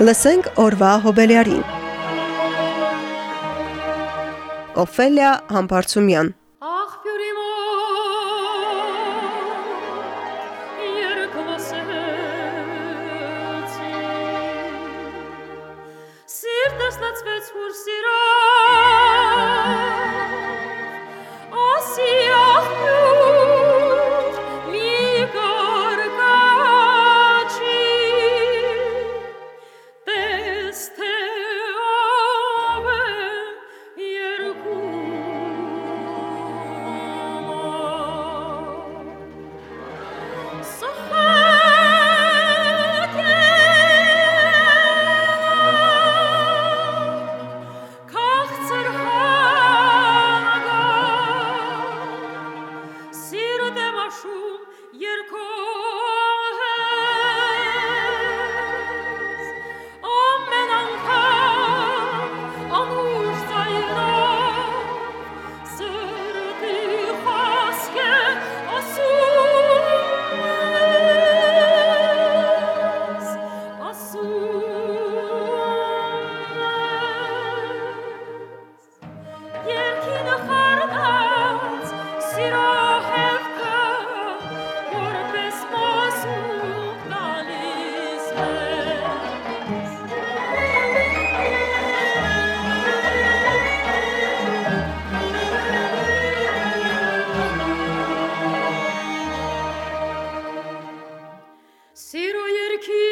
Լսենք օրվա հոբելյարին։ Օֆելիա Համբարձումյան Zero yer ki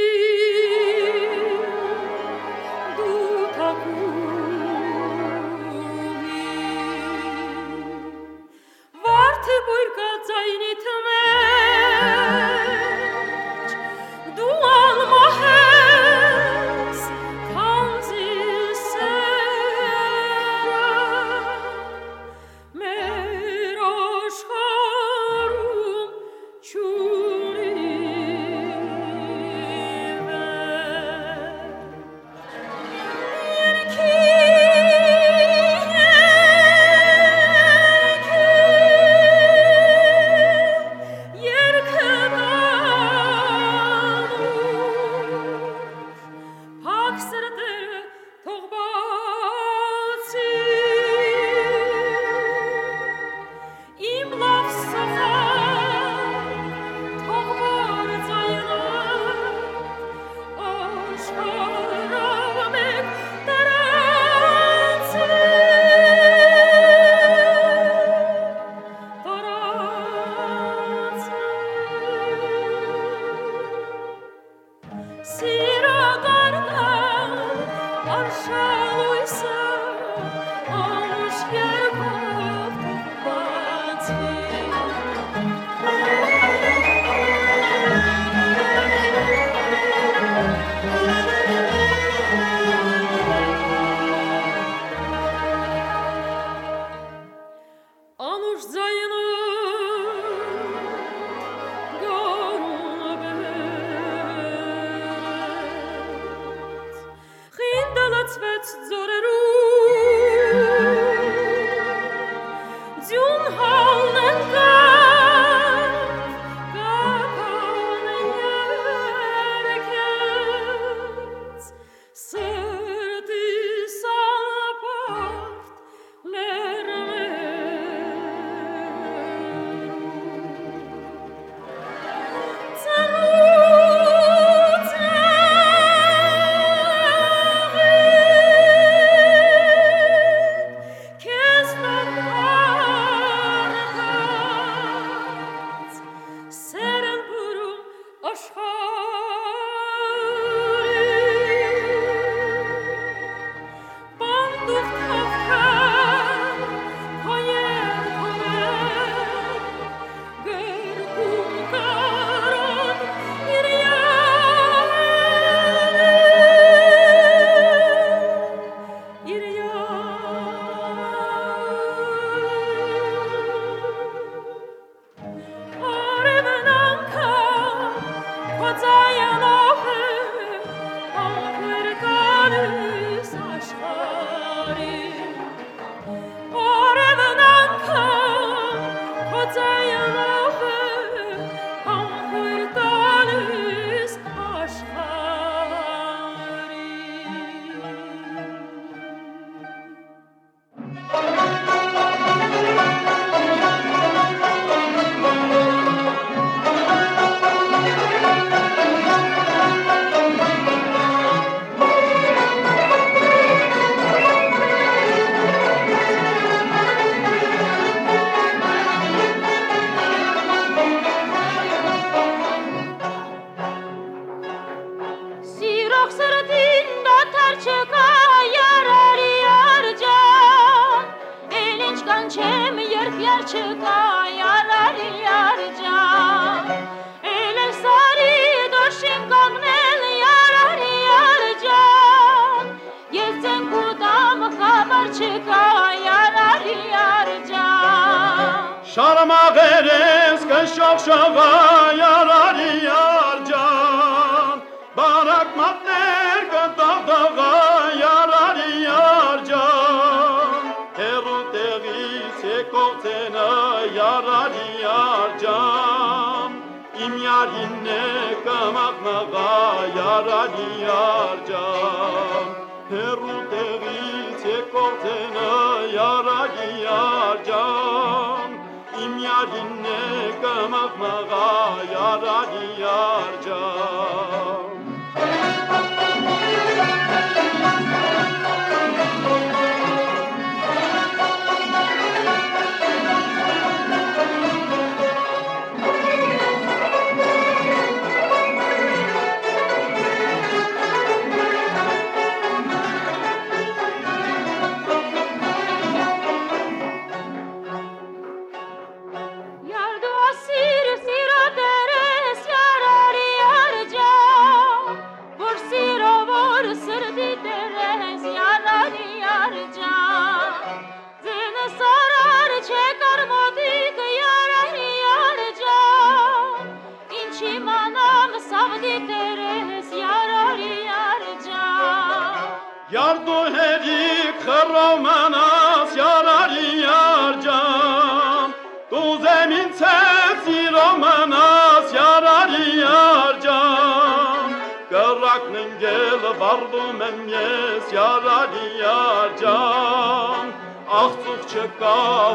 şova yarar yar can. Barak matler gıdav dağa yarar yar can. Teru tevi sekotena yarar yar can. İm yarinne kamak maga yarar yar can. Teru tevi sekotena yarar yar can imyadinne kamakmaga yaradi yarcan romanas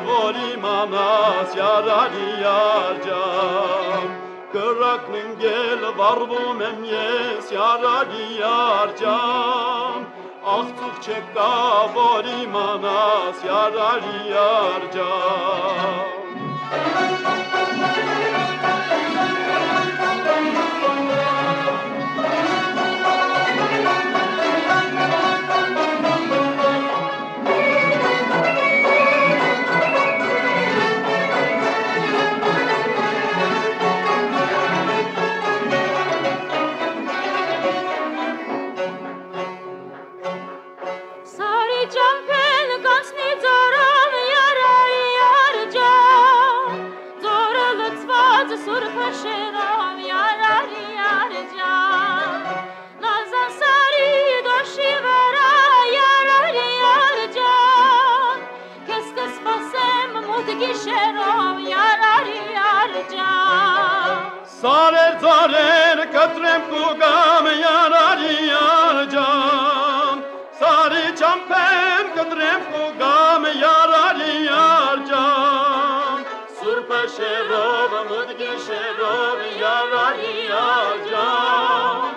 որ իմանաս յարանի արջան Կրակն ընգել վարվում եմ ես յարանի արջան Աղծուղ չկա որ իմանաս յարանի արջան Thank you. Bori manas yarari yarcan Sarer sarer kötrem kugam yarari yarcan Sari çampem kötrem kugam yarari yarcan Surpa şerov mudgi şerov yarari yarcan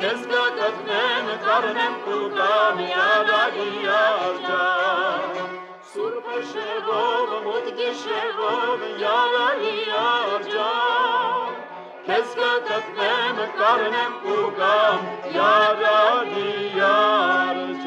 Kezga kötrem Keska katnem karnem kugam yara diyarca.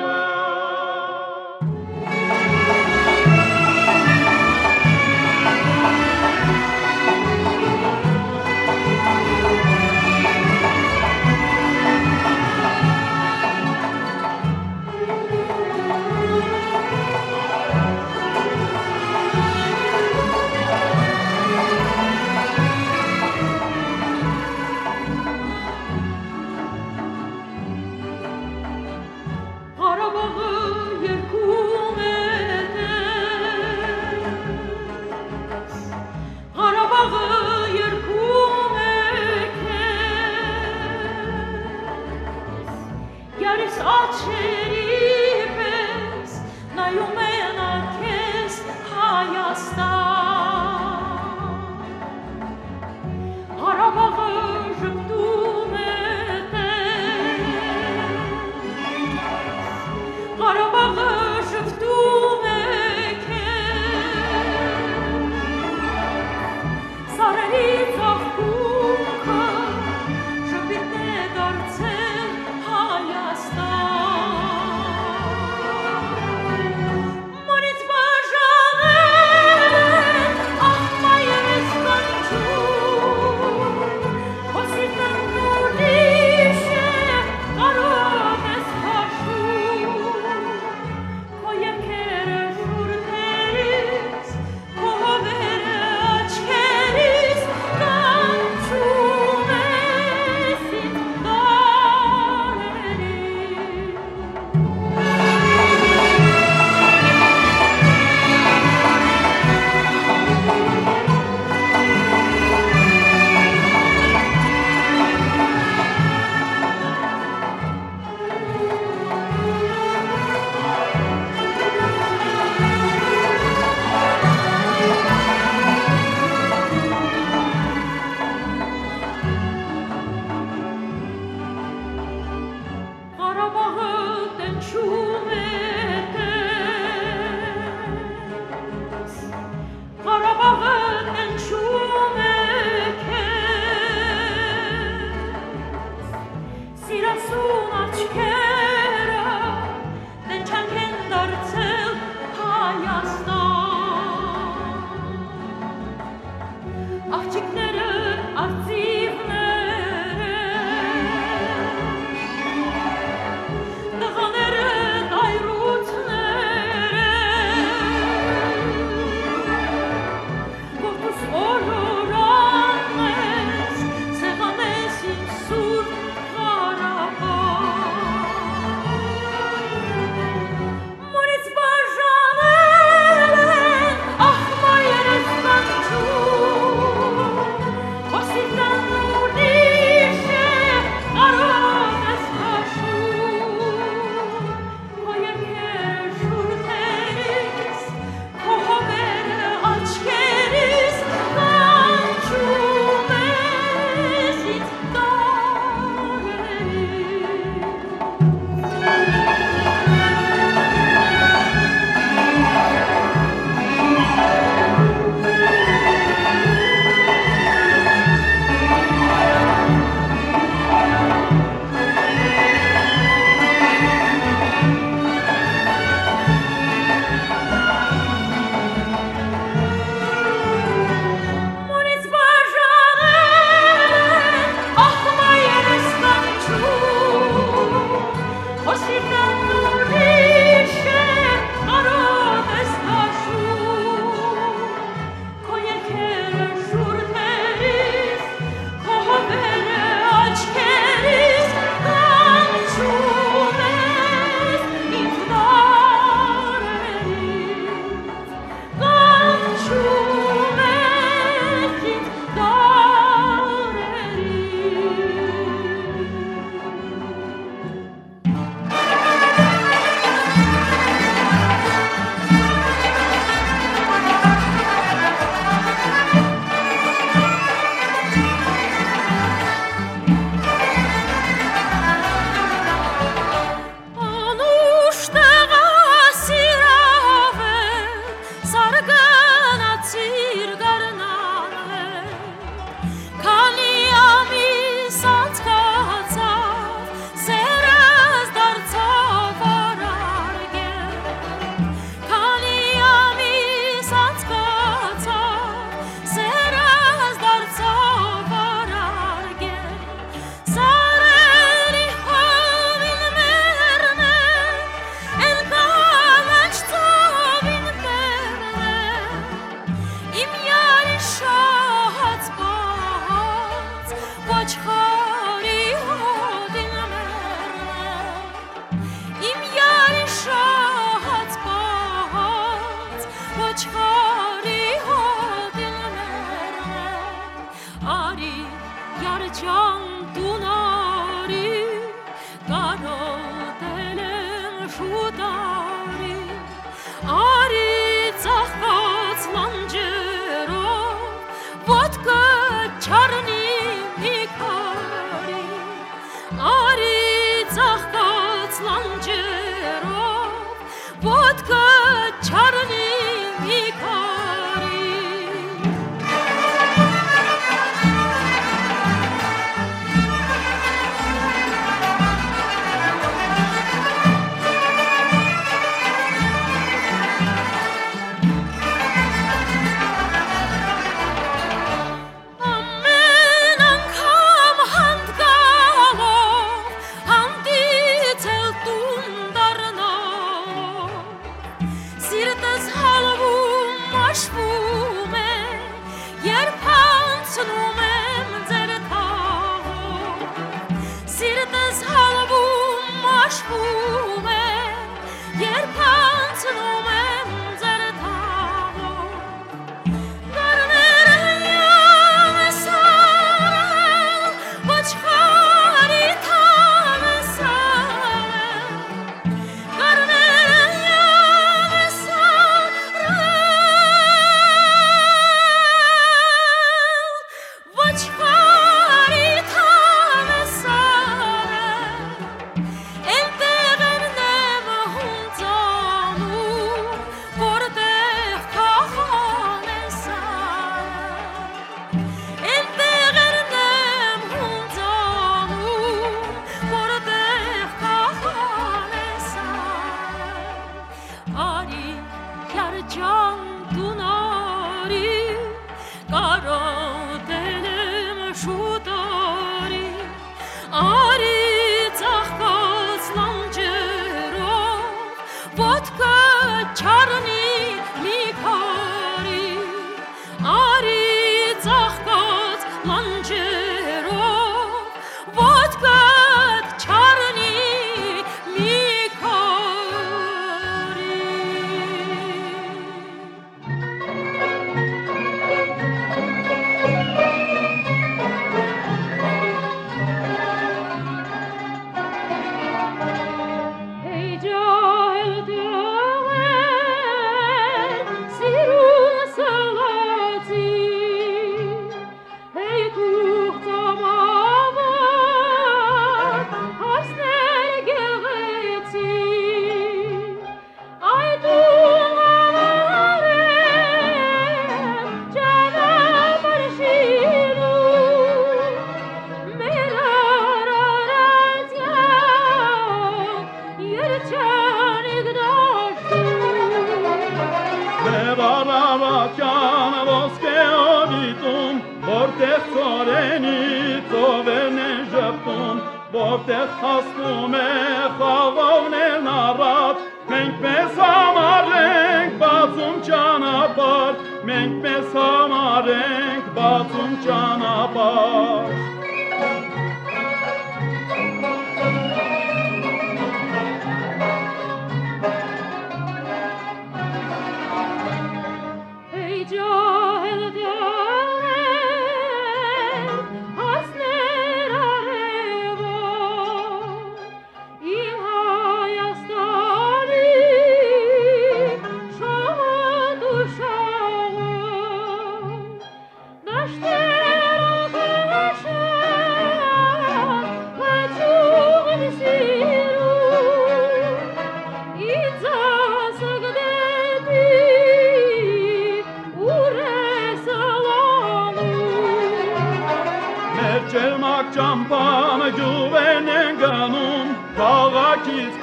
ճանապարհ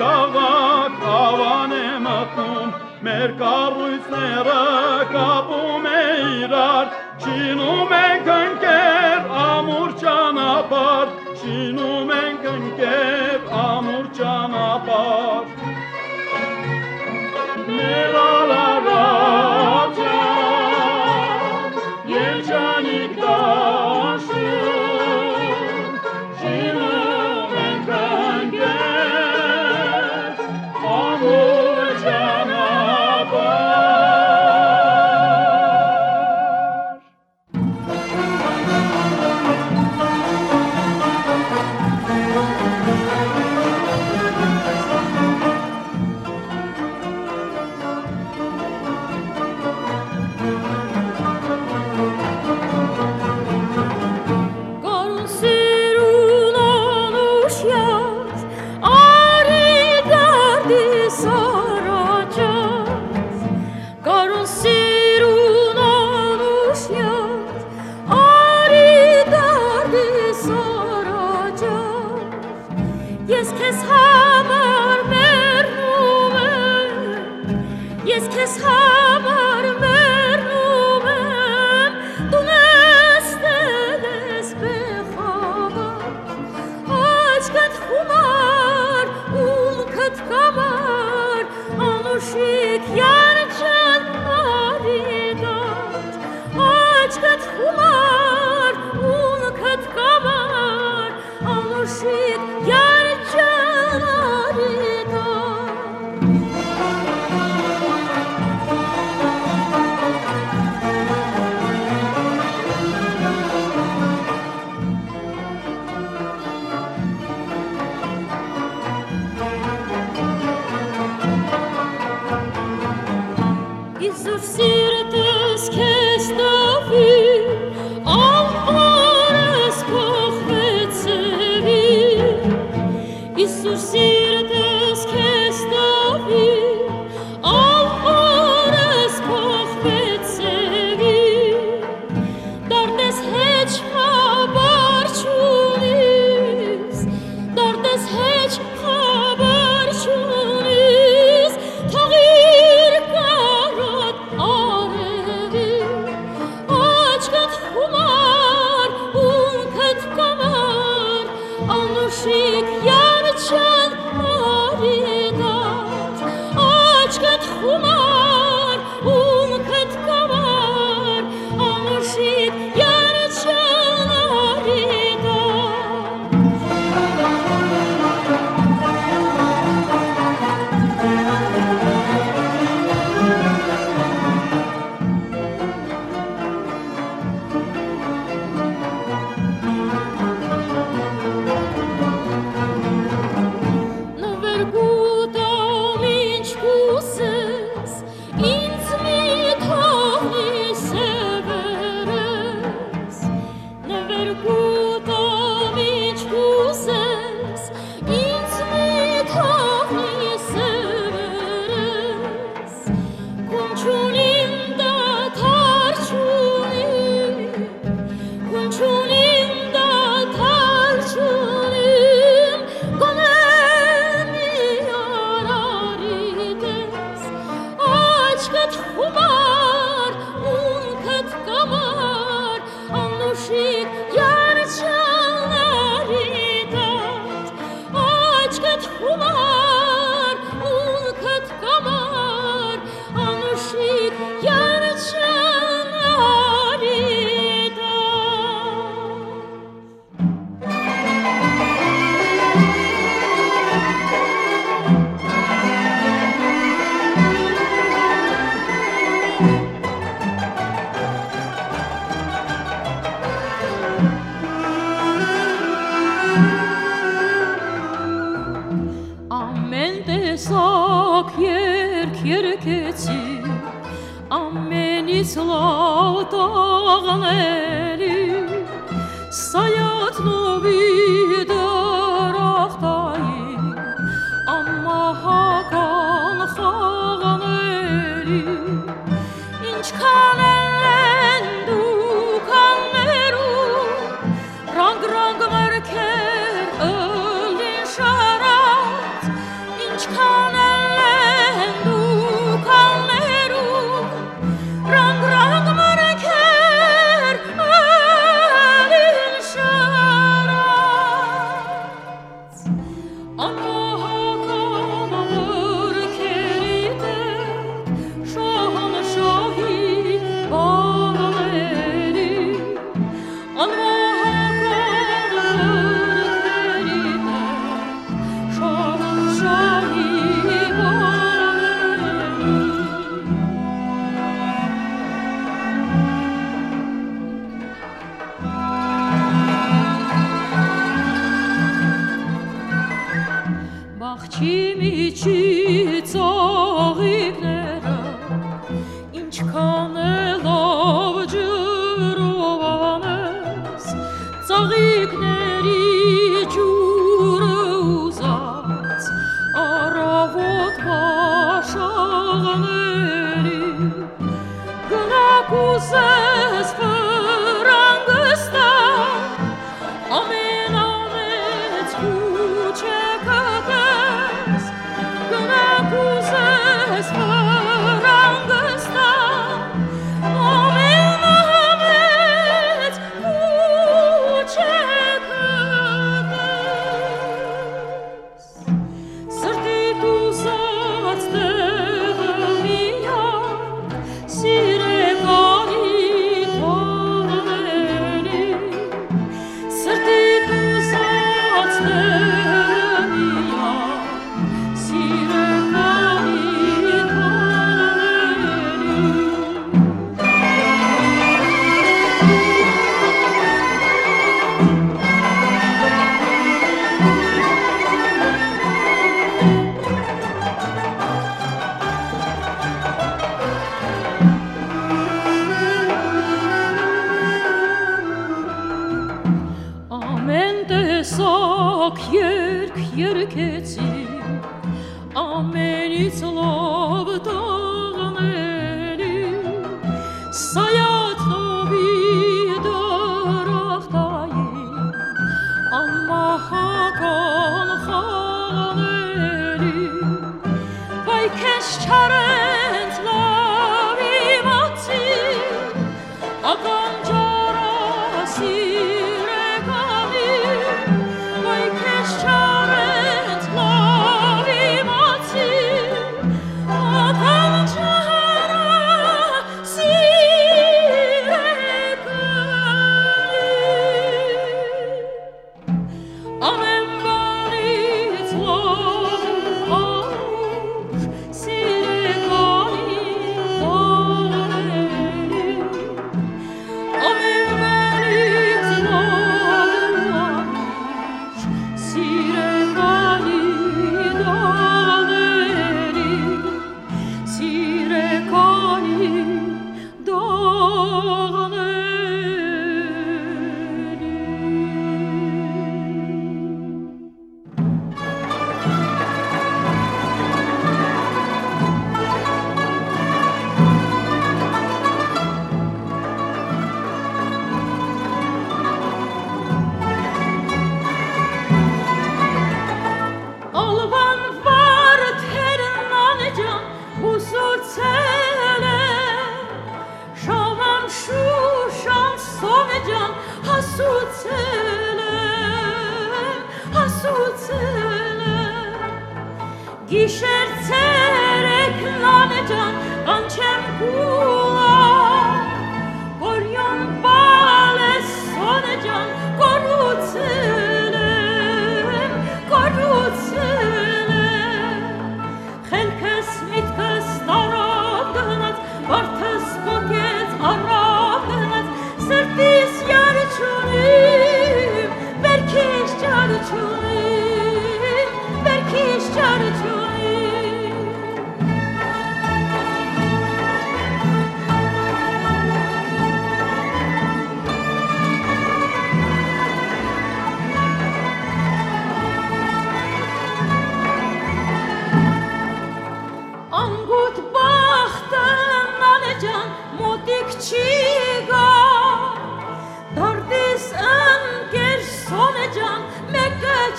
կավակ ավան է մտնում մեր կառույցները կապում է իրար չինում ենք his heart. Gişerserek lanecan gançem kula Goryon bale sonecan gorutsız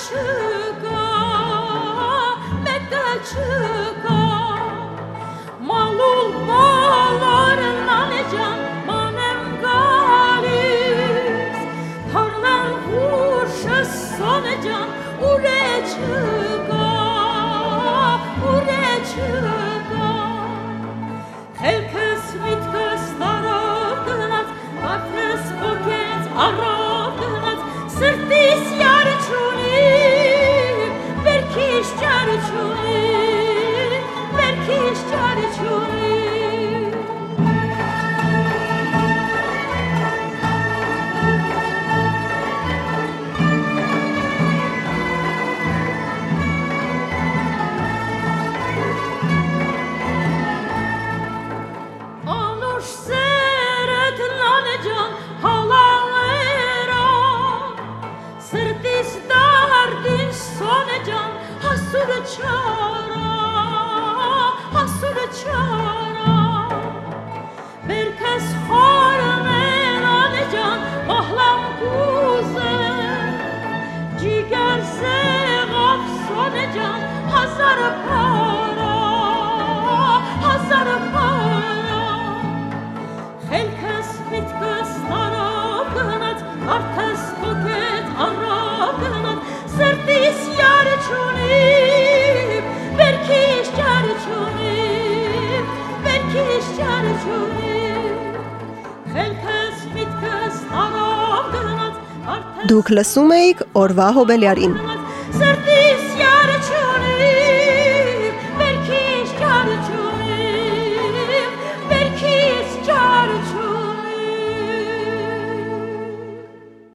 çıka, mette çıka. از درد انسان جان حسود چارا حسود چارا. برکس خارم ایران جان مهلم گوزه جیگر سه غفصان جان حسر پر Դուք լսում էիք օրվա հոբելյարին։ Սրտի